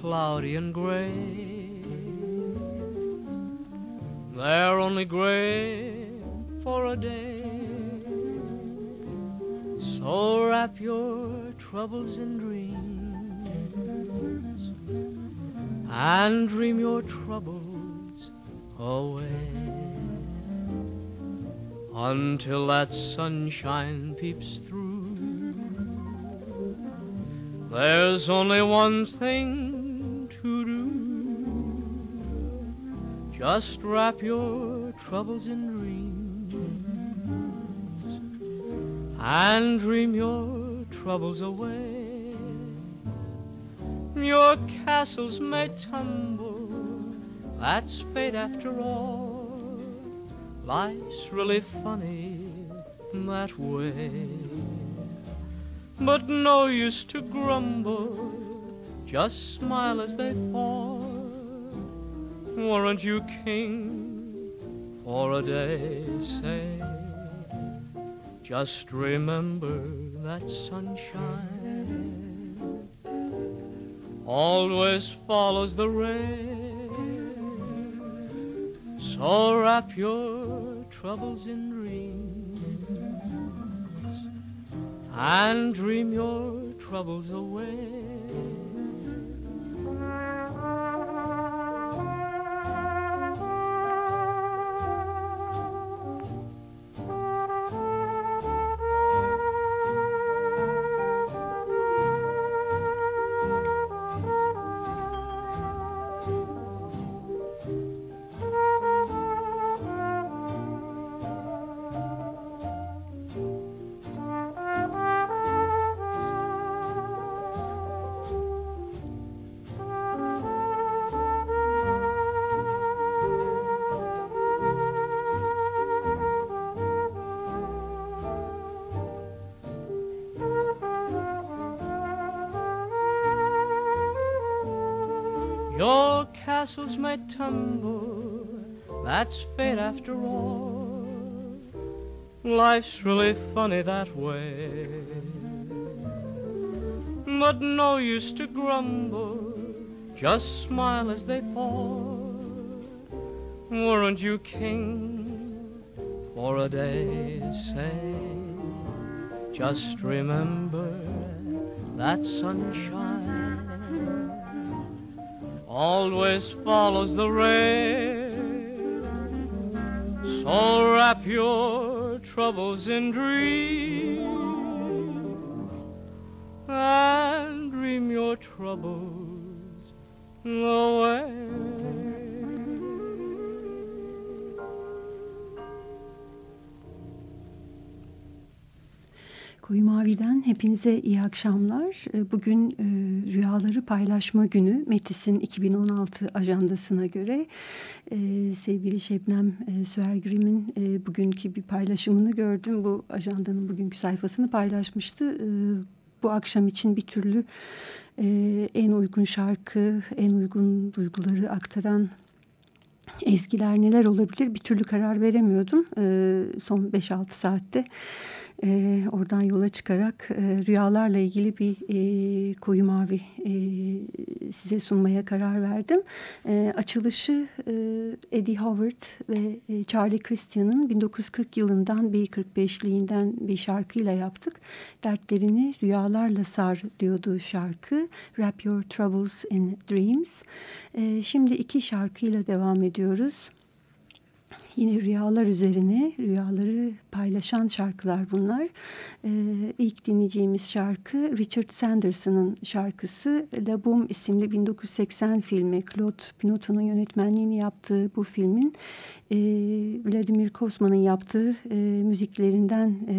cloudy and gray. They're only gray for a day. So wrap your troubles in dreams and dream your troubles away until that sunshine peeps through there's only one thing to do. Just wrap your troubles in dreams and dream your troubles away. Your castles may tumble, that's fate after all. Life's really funny that way. But no use to grumble, just smile as they fall. Weren't you king for a day, say? Just remember that sunshine always follows the rain. So wrap your troubles in dreams and dream your troubles away. Tumble, that's fate after all. Life's really funny that way. But no use to grumble, just smile as they fall. Weren't you king for a day, say? Just remember that sunshine always follows the rain. So wrap your troubles in dreams and dream your troubles away. Koyu Mavi'den hepinize iyi akşamlar. Ee, bugün e, Rüyaları Paylaşma Günü Metis'in 2016 ajandasına göre e, sevgili Şebnem e, Süergrim'in e, bugünkü bir paylaşımını gördüm. Bu ajandanın bugünkü sayfasını paylaşmıştı. E, bu akşam için bir türlü e, en uygun şarkı, en uygun duyguları aktaran ezgiler neler olabilir bir türlü karar veremiyordum e, son 5-6 saatte e, oradan yola çıkarak e, rüyalarla ilgili bir e, koyu mavi e, size sunmaya karar verdim. E, açılışı e, Eddie Howard ve e, Charlie Christian'ın 1940 yılından bir 45'liğinden bir şarkıyla yaptık. Dertlerini rüyalarla sar diyordu şarkı. Wrap Your Troubles in Dreams. E, şimdi iki şarkıyla devam ediyoruz. Yine rüyalar üzerine rüyaları paylaşan şarkılar bunlar. Ee, ilk dinleyeceğimiz şarkı Richard Sanderson'ın şarkısı. La Boom isimli 1980 filmi Claude Pinot'un yönetmenliğini yaptığı bu filmin e, Vladimir Kosman'ın yaptığı e, müziklerinden e,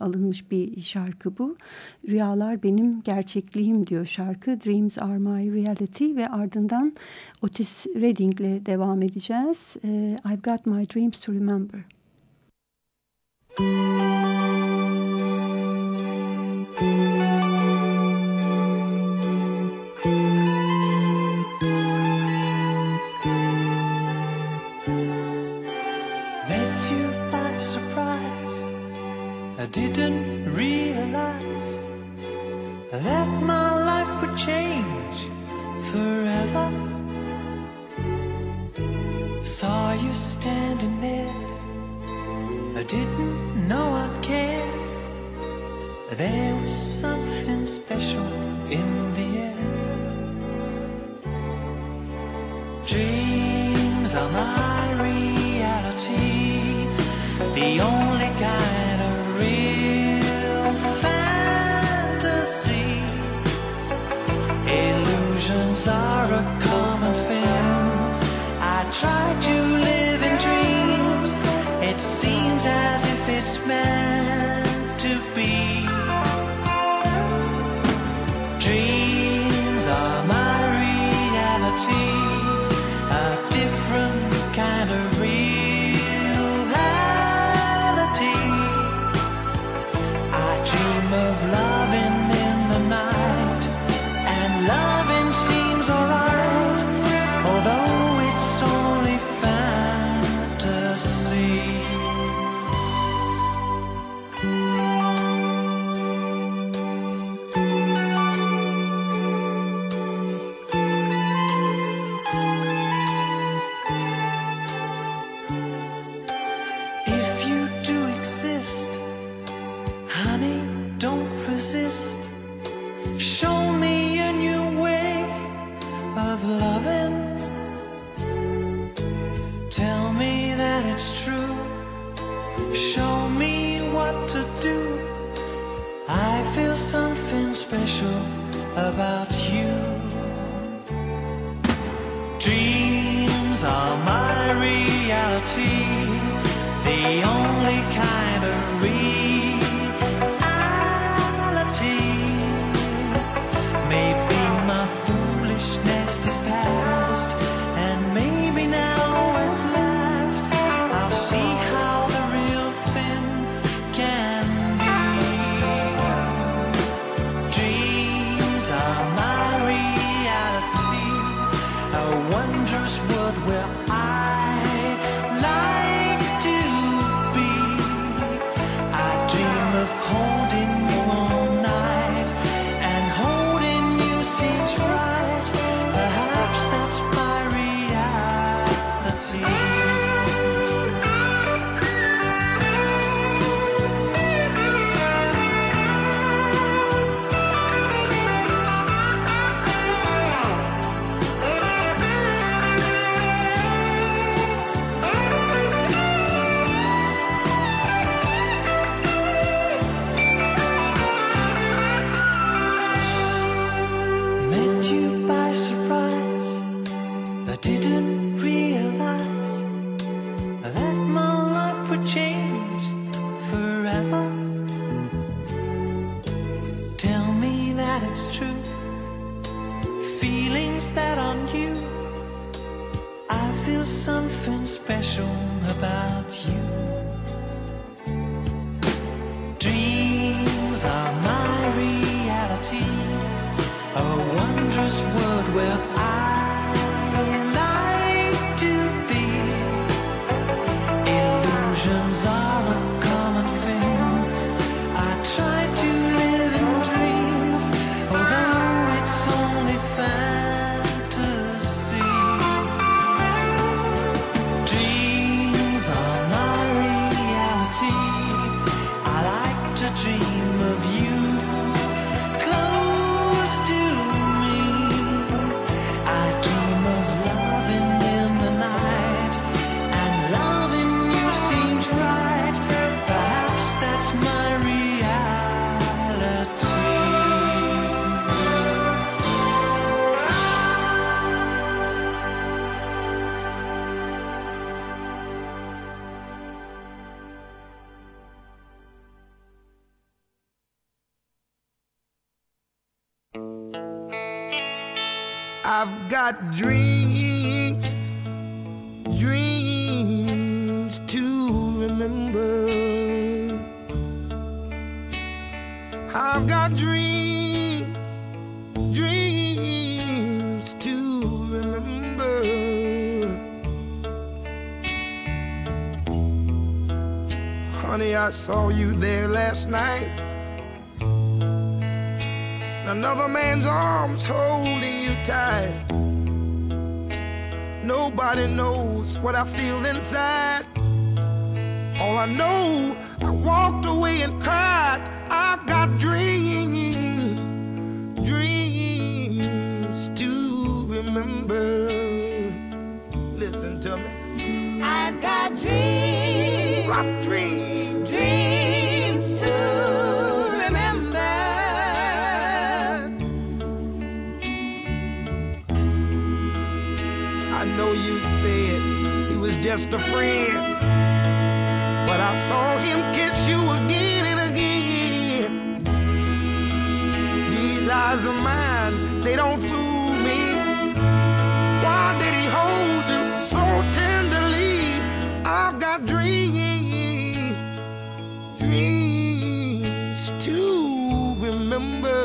alınmış bir şarkı bu. Rüyalar benim gerçekliğim diyor şarkı. Dreams are my reality ve ardından Otis Redding'le devam edeceğiz. E, I've got my dreams to remember. I didn't realize that my life would change forever. Saw you standing there. I didn't know I'd care. There was something special in the air. Dreams are my reality. The only on. Honey, I saw you there last night. Another man's arms holding you tight. Nobody knows what I feel inside. All I know, I walked away and cried. I've got dreams, dreams to remember. Listen to me. I've got dreams, just a friend, but I saw him kiss you again and again. These eyes of mine, they don't fool me. Why did he hold you so tenderly? I've got dreams, dreams to remember.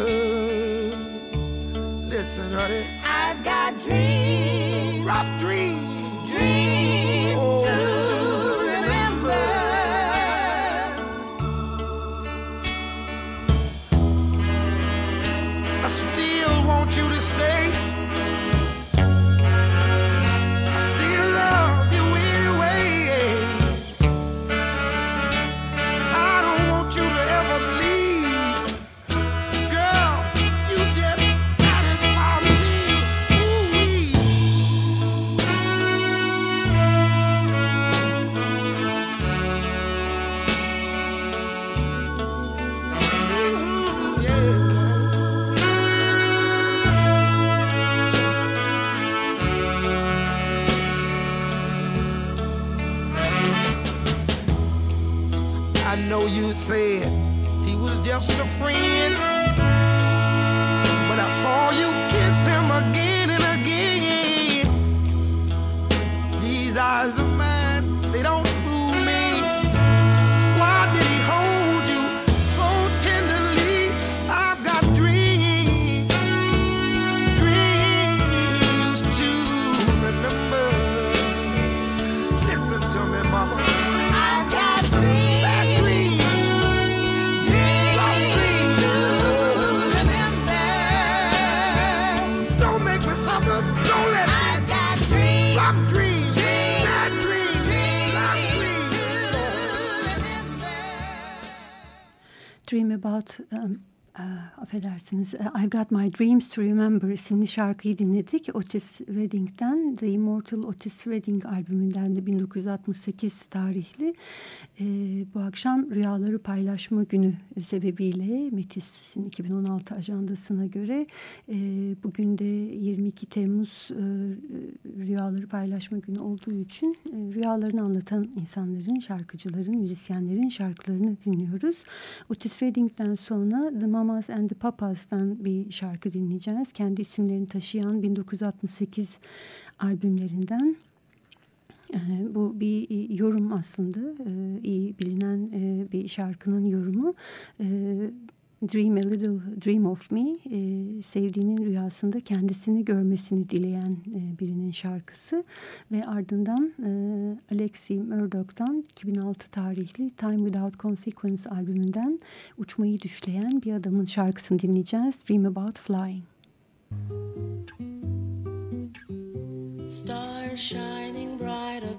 Listen, honey, I've got dreams, rough house to friends. Affedersiniz uh, I've Got My Dreams to Remember isimli şarkıyı dinledik. Otis Redding'den The Immortal Otis Redding albümünden de 1968 tarihli. E, bu akşam Rüyaları Paylaşma Günü sebebiyle Metis'in 2016 ajandasına göre e, bugün de 22 Temmuz e, Rüyaları Paylaşma Günü olduğu için e, rüyalarını anlatan insanların, şarkıcıların, müzisyenlerin şarkılarını dinliyoruz. Otis Redding'den sonra The Mamas and the Papas'tan bir şarkı dinleyeceğiz. Kendi isimlerini taşıyan 1968 albümlerinden. Ee, Bu bir yorum aslında, Ee, iyi bilinen e, bir şarkının yorumu. Dream a Little Dream of Me, e, sevdiğinin rüyasında kendisini görmesini dileyen e, birinin şarkısı. Ve ardından e, Alexi Murdoch'tan 2006 tarihli Time Without Consequence albümünden uçmayı düşleyen bir adamın şarkısını dinleyeceğiz. Dream About Flying. Stars shining bright above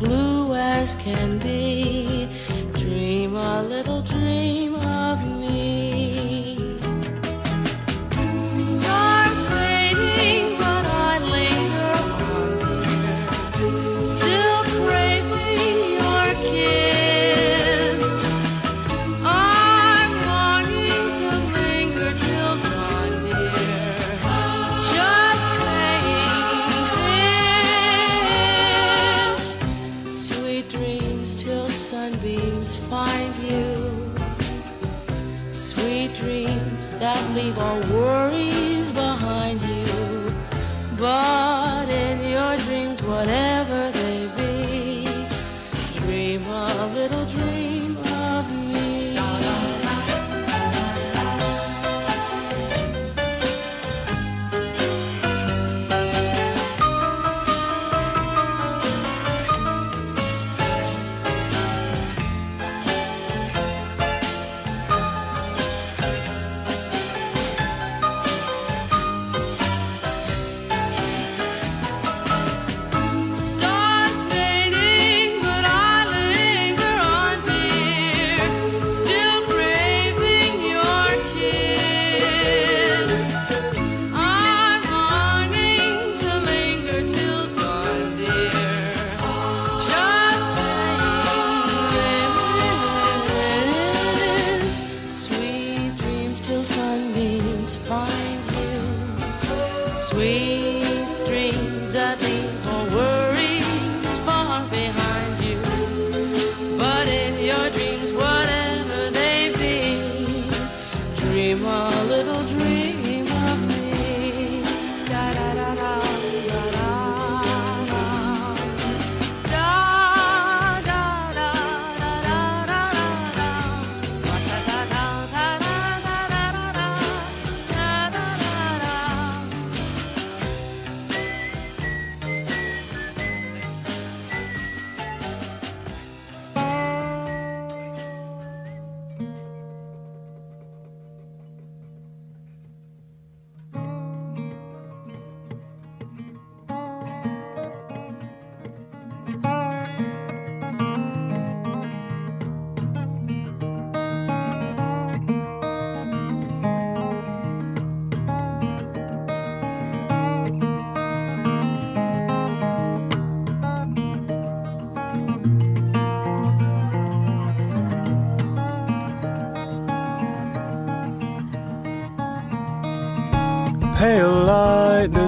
blue as can be. Dream a little dream ね。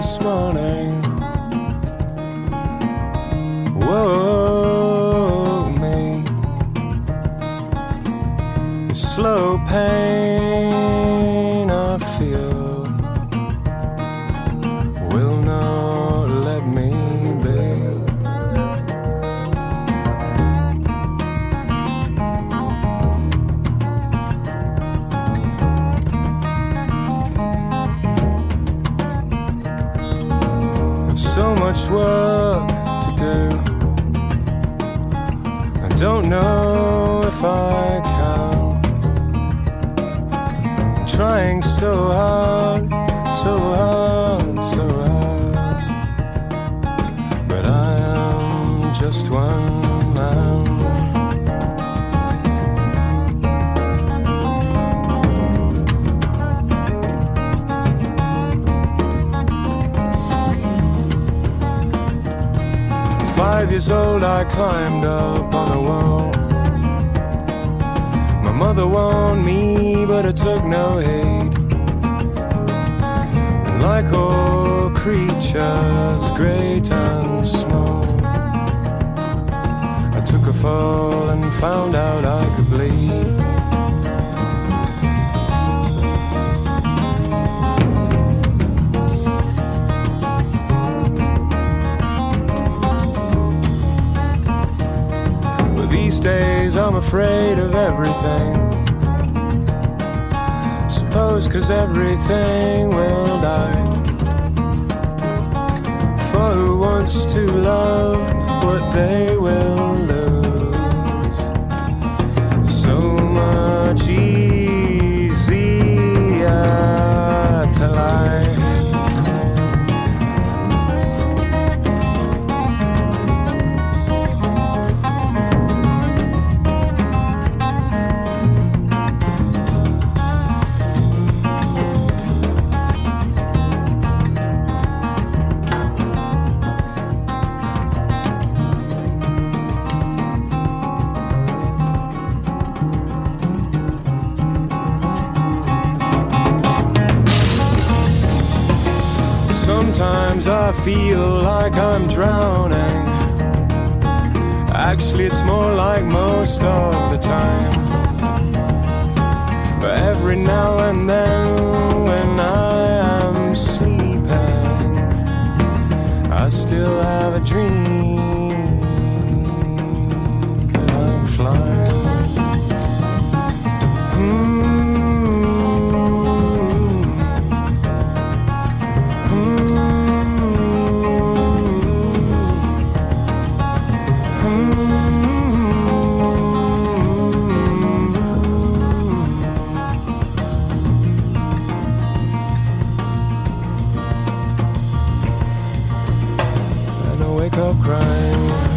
this morning. afraid of everything. Suppose cause everything will die. For who wants to love what they will love? feel like I'm drowning. Actually, it's more like most of the time. But every now and then. I'll cry.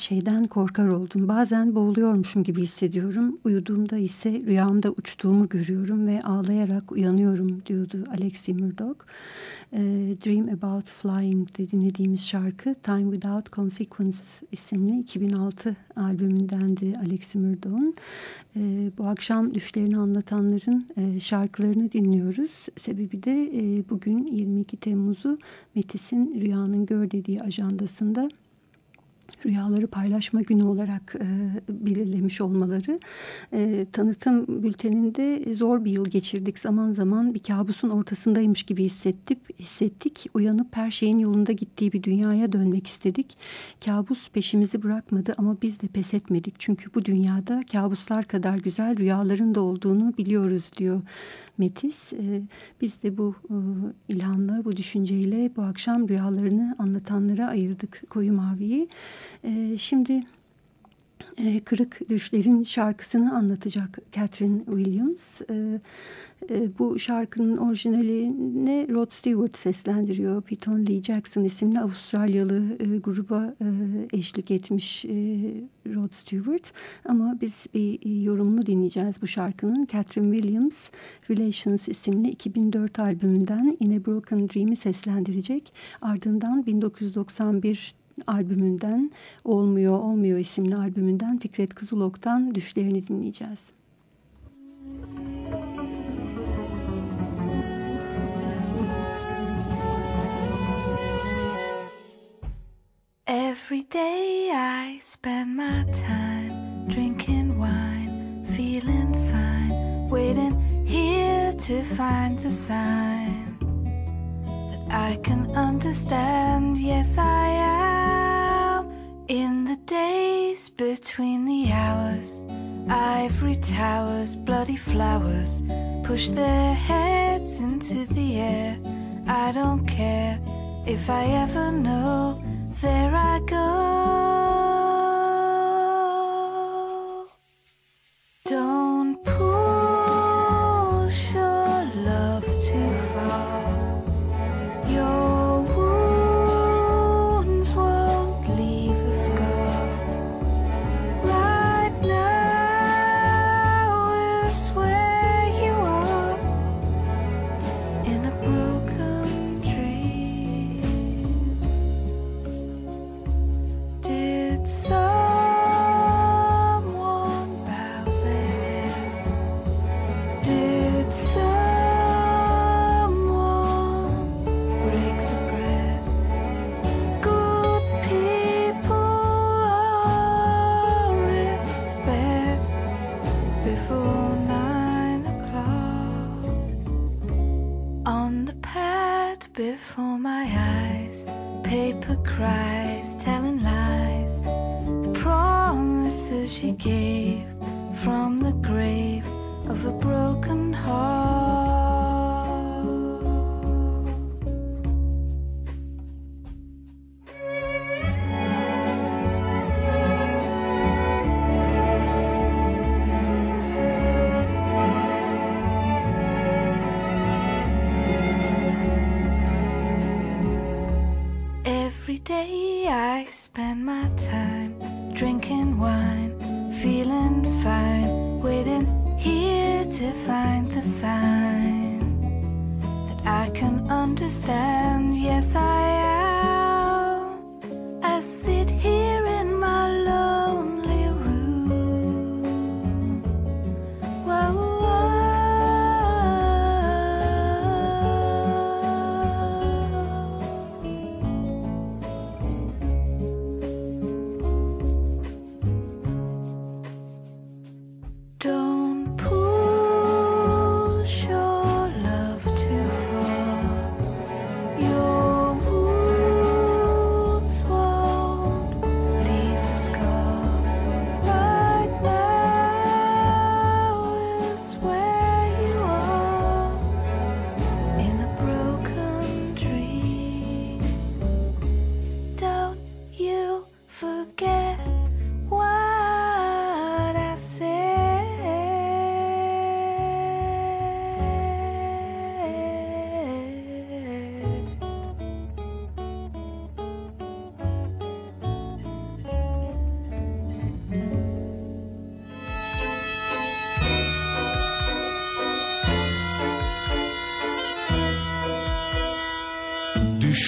Şeyden korkar oldum. Bazen boğuluyormuşum gibi hissediyorum. Uyuduğumda ise rüyamda uçtuğumu görüyorum ve ağlayarak uyanıyorum diyordu Alexi Murdoch. E, Dream About Flying de dinlediğimiz şarkı Time Without Consequence isimli 2006 albümündendi Alexi Murdoch'un. E, bu akşam düşlerini anlatanların e, şarkılarını dinliyoruz. Sebebi de e, bugün 22 Temmuz'u Metis'in Rüyanın Gör dediği ajandasında rüyaları paylaşma günü olarak e, belirlemiş olmaları. E, tanıtım bülteninde zor bir yıl geçirdik. Zaman zaman bir kabusun ortasındaymış gibi hissettik. hissettik. Uyanıp her şeyin yolunda gittiği bir dünyaya dönmek istedik. Kabus peşimizi bırakmadı ama biz de pes etmedik. Çünkü bu dünyada kabuslar kadar güzel rüyaların da olduğunu biliyoruz diyor Metis. E, biz de bu e, ilhamla, bu düşünceyle bu akşam rüyalarını anlatanlara ayırdık Koyu Mavi'yi. E, şimdi e, Kırık Düşler'in şarkısını anlatacak Catherine Williams. E, e, bu şarkının orijinalini Rod Stewart seslendiriyor. Piton Lee Jackson isimli Avustralyalı gruba eşlik etmiş Rod Stewart. Ama biz bir yorumunu dinleyeceğiz bu şarkının. Catherine Williams Relations isimli 2004 albümünden In a Broken Dream'i seslendirecek. Ardından 1991 albümünden Olmuyor Olmuyor isimli albümünden Fikret Kızılok'tan Düşlerini dinleyeceğiz. Every day I spend my time drinking wine, feeling fine, waiting here to find the sign I can understand. Yes, I am in the days between the hours. Ivory towers, bloody flowers push their heads into the air. I don't care if I ever know there I go.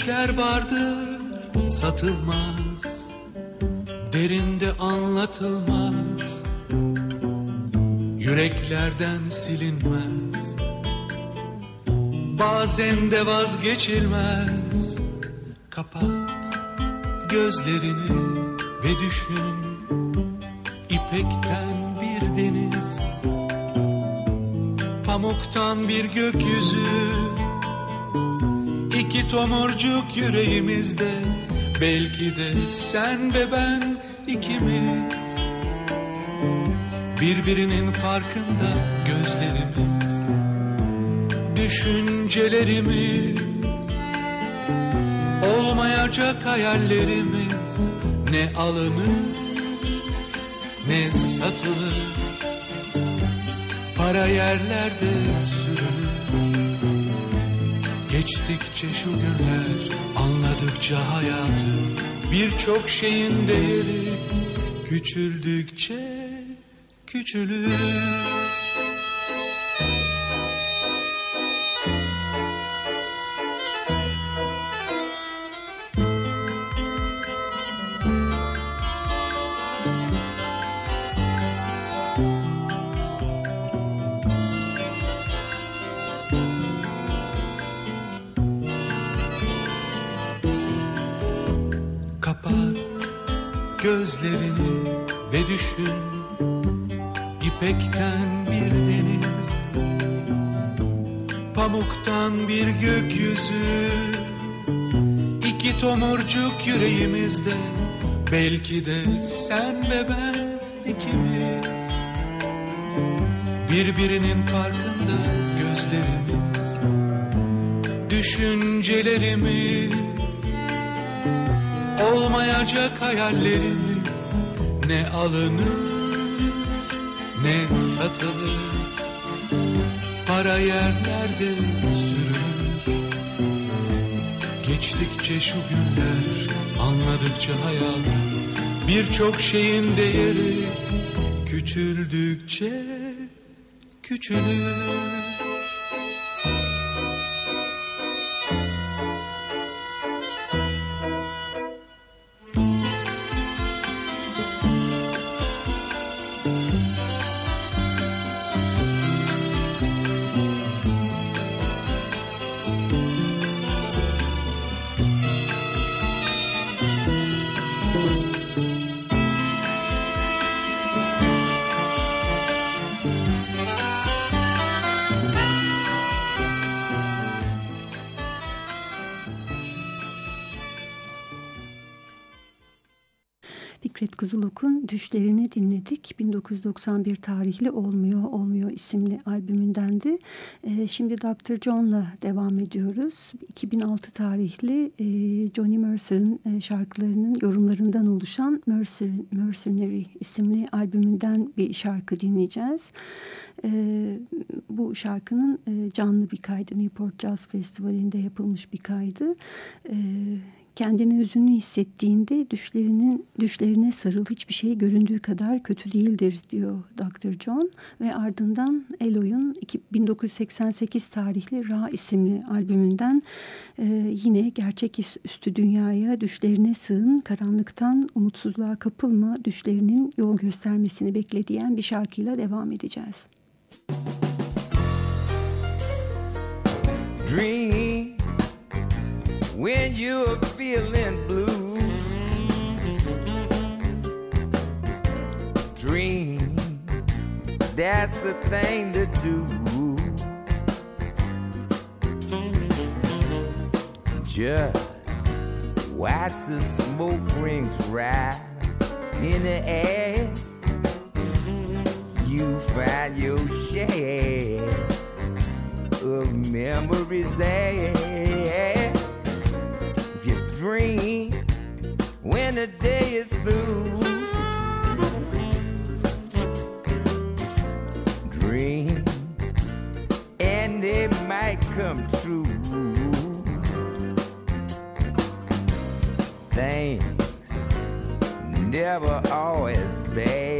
Düşler vardır satılmaz Derinde anlatılmaz Yüreklerden silinmez Bazen de vazgeçilmez. Kapat gözlerini ve düşün İpekten bir deniz Pamuktan bir gökyüzü İki tomurcuk yüreğimizde Belki de sen ve ben ikimiz. Birbirinin farkında gözlerimiz Düşüncelerimiz. Olmayacak hayallerimiz Ne alınır ne satılır. Para yerlerde Geçtikçe şu günler anladıkça hayatı Birçok şeyin değeri küçüldükçe küçülür gözlerini ve düşün İpekten bir deniz Pamuktan bir gökyüzü İki tomurcuk yüreğimizde Belki de sen ve ben ikimiz. Birbirinin farkında gözlerimiz Düşüncelerimiz Olmayacak hayallerimiz Ne alınır ne satılır. Para yerlerde sürünür Geçtikçe şu günler Anladıkça hayatı Birçok şeyin değeri Küçüldükçe küçülür Fikret Kuzuluk'un Düşlerini dinledik. 1991 tarihli Olmuyor Olmuyor isimli albümündendi. Ee, şimdi Dr. John'la devam ediyoruz. 2006 tarihli e, Johnny Mercer'ın e, şarkılarının yorumlarından oluşan Mercer, Mercenary isimli albümünden bir şarkı dinleyeceğiz. Ee, bu şarkının e, canlı bir kaydı. Newport Jazz Festivali'nde yapılmış bir kaydı. Ee, kendini hüzünlü hissettiğinde düşlerinin düşlerine sarıl hiçbir şey göründüğü kadar kötü değildir diyor Dr. John ve ardından Eloy'un 1988 tarihli Ra isimli albümünden e, yine gerçek üstü dünyaya düşlerine sığın karanlıktan umutsuzluğa kapılma düşlerinin yol göstermesini beklediyen bir şarkıyla devam edeceğiz. Dream when you're feeling blue. Dream, that's the thing to do. Just watch the smoke rings rise in the air. You find your share of memories there. Dream when the day is through, dream and it might come true. Things never always bad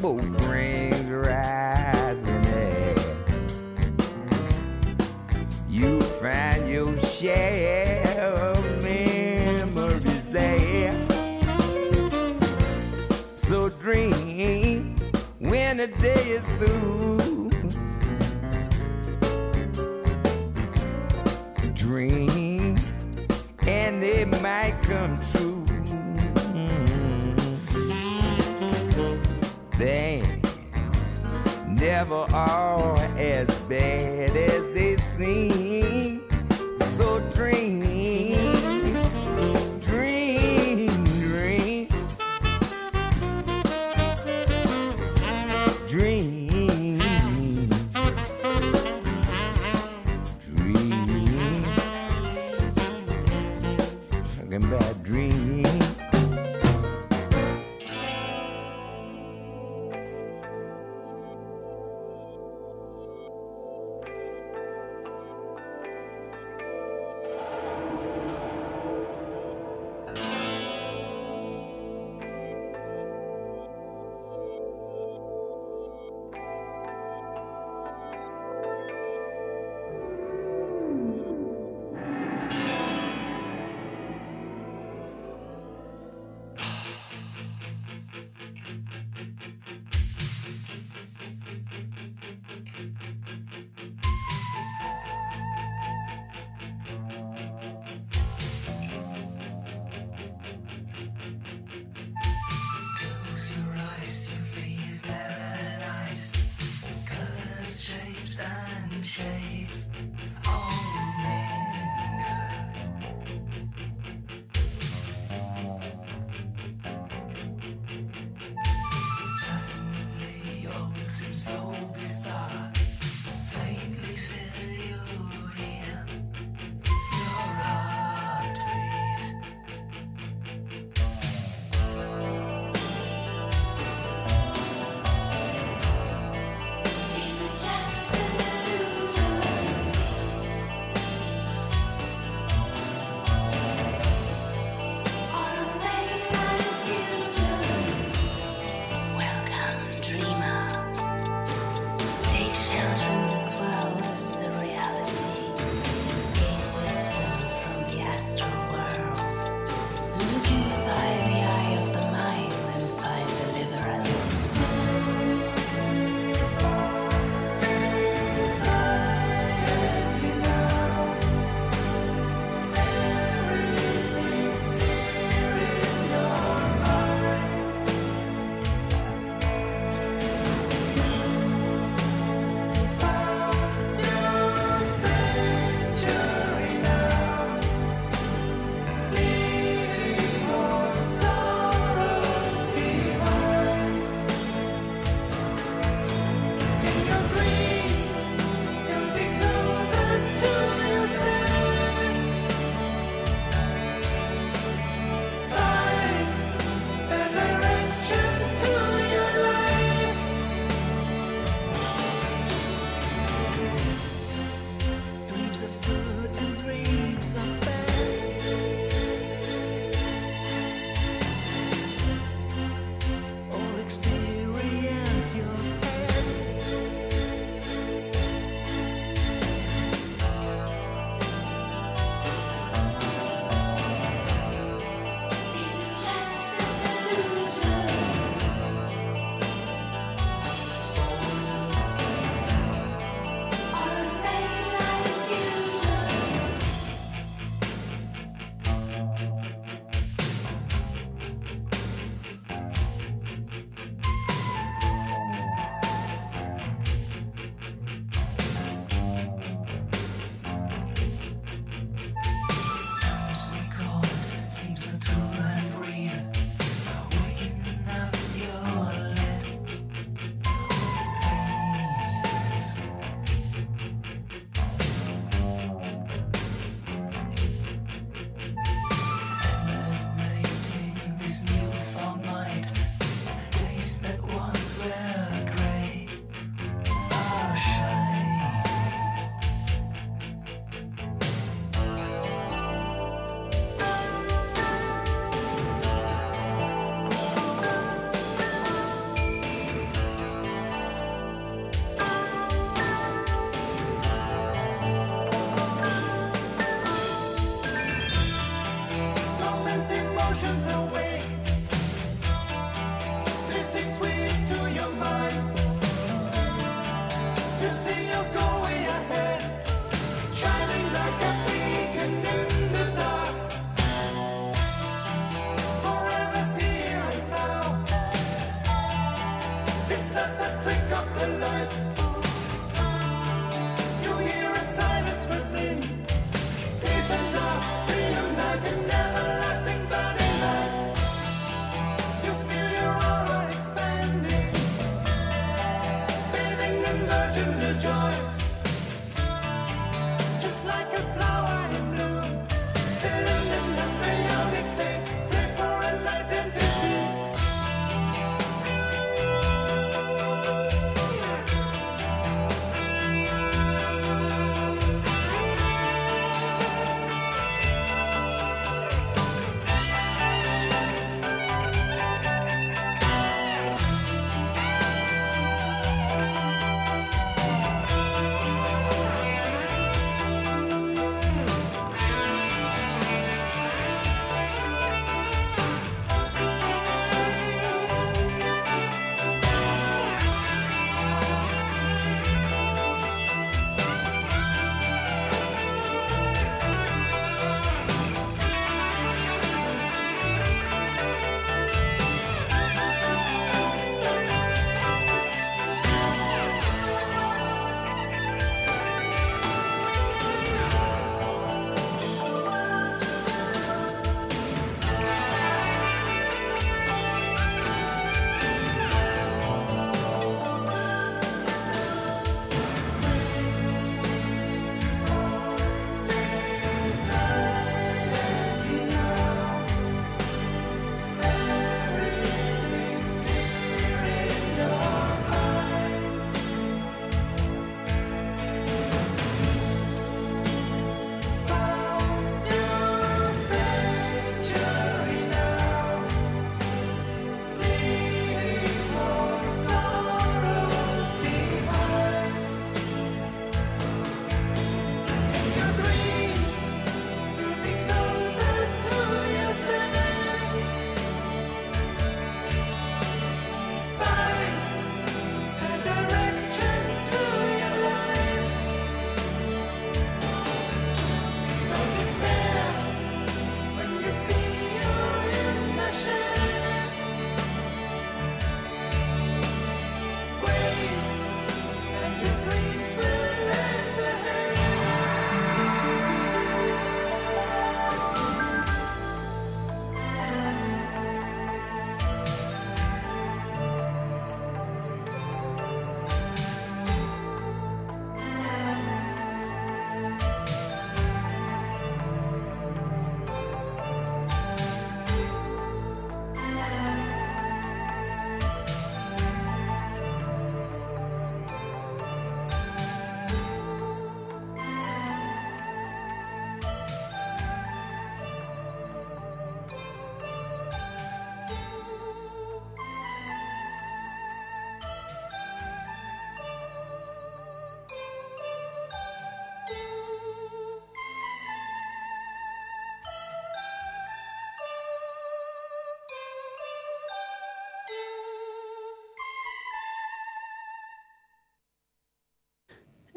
both brings rising air. You find your share of memories there. So dream when the day is through. Never are as bad as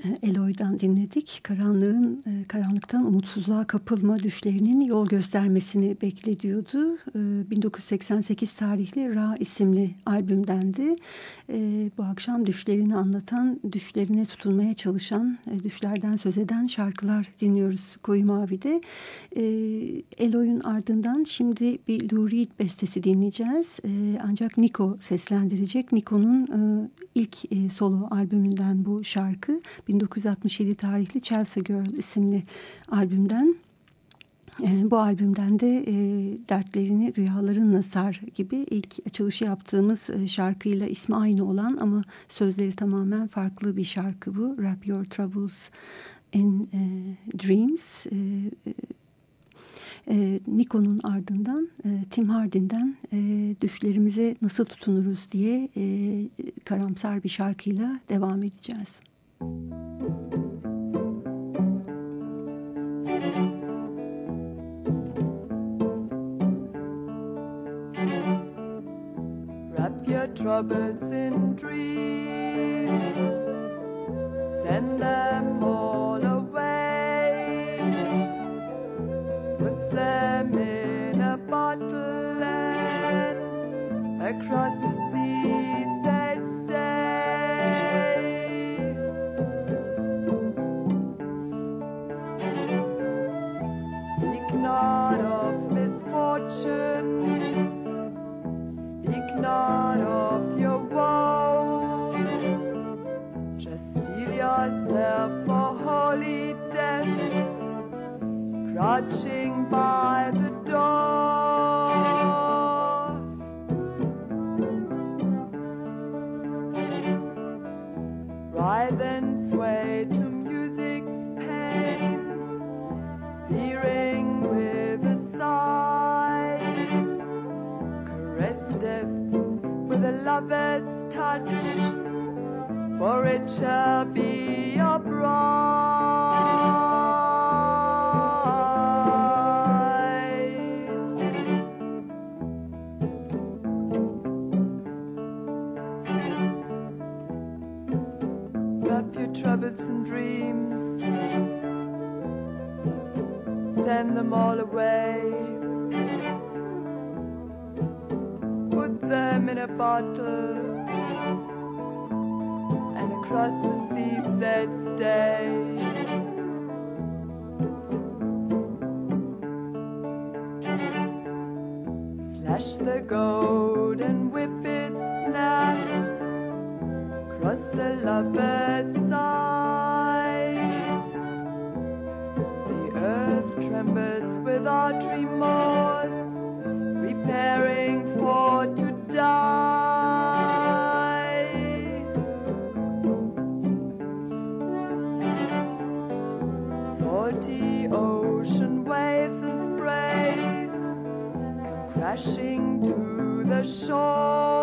Eloy'dan dinledik. Karanlığın, e, karanlıktan umutsuzluğa kapılma düşlerinin yol göstermesini beklediyordu. 1988 tarihli Ra isimli albümdendi. E, bu akşam düşlerini anlatan, düşlerine tutunmaya çalışan, e, düşlerden söz eden şarkılar dinliyoruz Koyu Mavi'de. Eloy'un ardından şimdi bir Lou Reed bestesi dinleyeceğiz. Ancak Nico seslendirecek. Nico'nun ilk solo albümünden bu şarkı. 1967 tarihli Chelsea Girl isimli albümden. E, bu albümden de e, dertlerini rüyalarınla sar gibi ilk açılışı yaptığımız e, şarkıyla ismi aynı olan ama sözleri tamamen farklı bir şarkı bu. Wrap Your Troubles in e, Dreams. E, e, Nico'nun ardından e, Tim Hardin'den e, düşlerimize nasıl tutunuruz diye e, karamsar bir şarkıyla devam edeceğiz. Wrap your troubles in dreams, send them all away, put them in a bottle and across the crouching by the door. Writhe and sway to music's pain, searing with the sighs, caress death with a lover's touch, for it shall be all away. Put them in a bottle, and across the seas they'd stay. Slash the gold and whip its snaps across the lover's shore.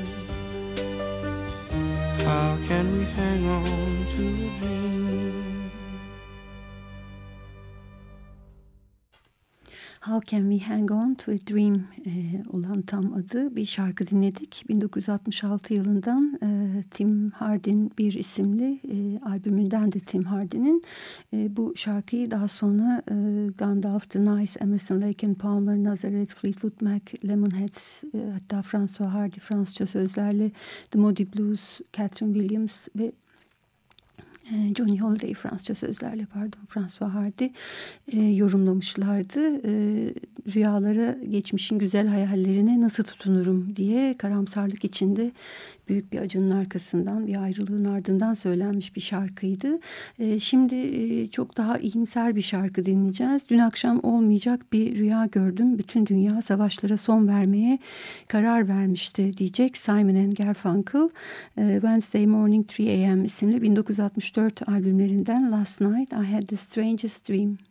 Hang on to a dream? How Can We Hang On To A Dream e, olan tam adı bir şarkı dinledik. 1966 yılından e, Tim Hardin bir isimli e, albümünden de Tim Hardin'in e, bu şarkıyı daha sonra e, Gandalf, The Nice, Emerson, Lake and Palmer, Nazareth, Fleetwood Mac, Lemonheads e, hatta François Hardy Fransızca sözlerle The Moody Blues, Catherine Williams ve Johnny Holiday Fransızca sözlerle pardon François Hardy e, yorumlamışlardı. E, rüyalara geçmişin güzel hayallerine nasıl tutunurum diye karamsarlık içinde büyük bir acının arkasından bir ayrılığın ardından söylenmiş bir şarkıydı. E, şimdi e, çok daha iyimser bir şarkı dinleyeceğiz. Dün akşam olmayacak bir rüya gördüm. Bütün dünya savaşlara son vermeye karar vermişti diyecek Simon Garfunkel. E, Wednesday Morning 3 A.M. isimli 1964 albümlerinden Last Night I Had the Strangest Dream.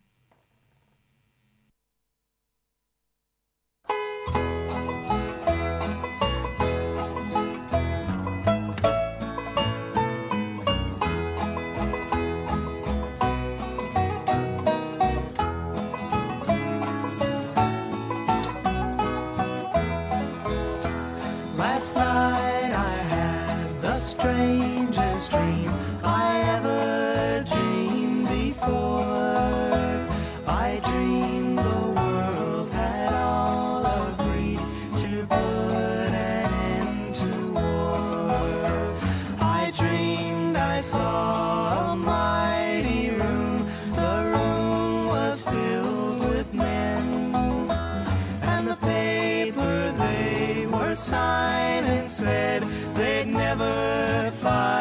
Signed and said they'd never fight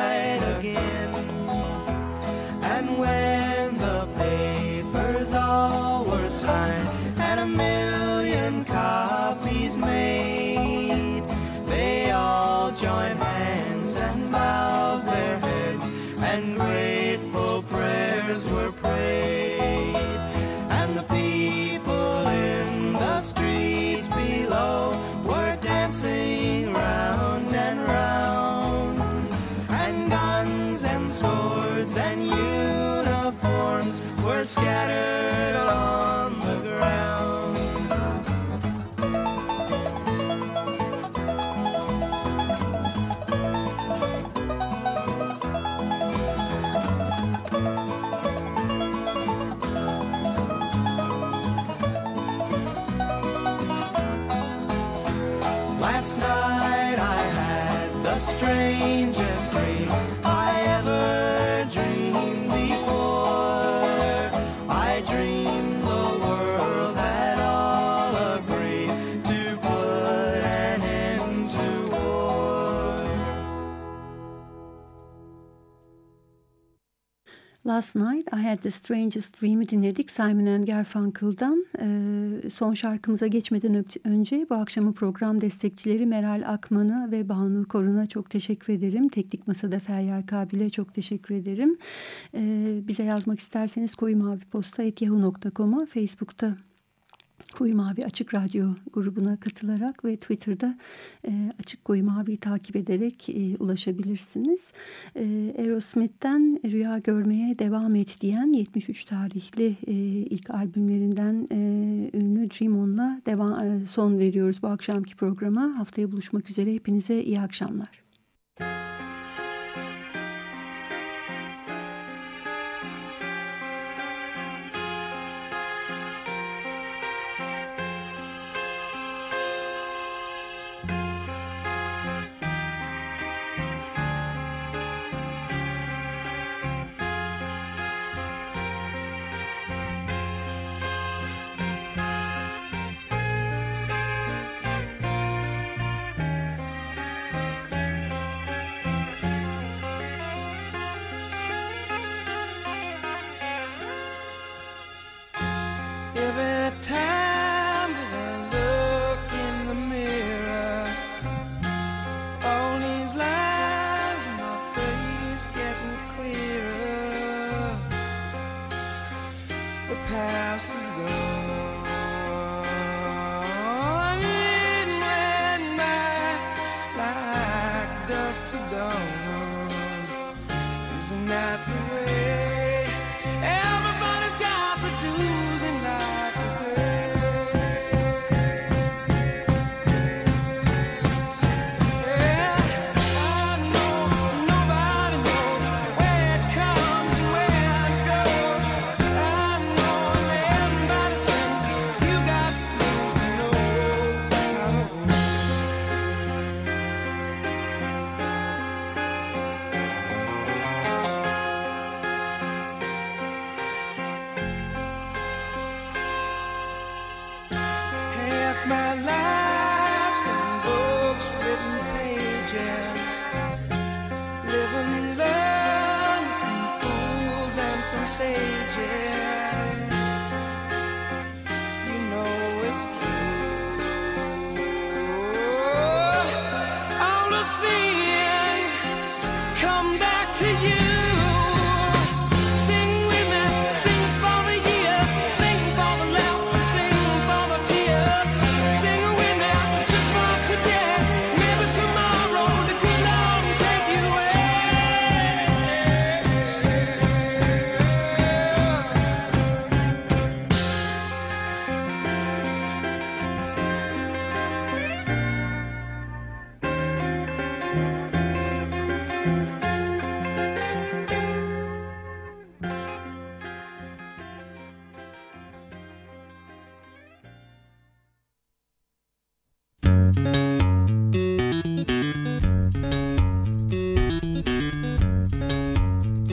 Last Night I Had the Strangest Dream'i dinledik Simon Garfunkel'dan. Ee, son şarkımıza geçmeden önce bu akşamın program destekçileri Meral Akman'a ve Banu Korun'a çok teşekkür ederim. Teknik Masada Feryal Kabil'e çok teşekkür ederim. Ee, bize yazmak isterseniz koyu mavi posta yahoo.com'a Facebook'ta Koyu Mavi Açık Radyo grubuna katılarak ve Twitter'da e, Açık Koyu Mavi'yi takip ederek e, ulaşabilirsiniz. E, Aerosmith'ten Rüya Görmeye Devam Et diyen 73 tarihli e, ilk albümlerinden e, ünlü Dream On'la devam, e, son veriyoruz bu akşamki programa. Haftaya buluşmak üzere hepinize iyi akşamlar.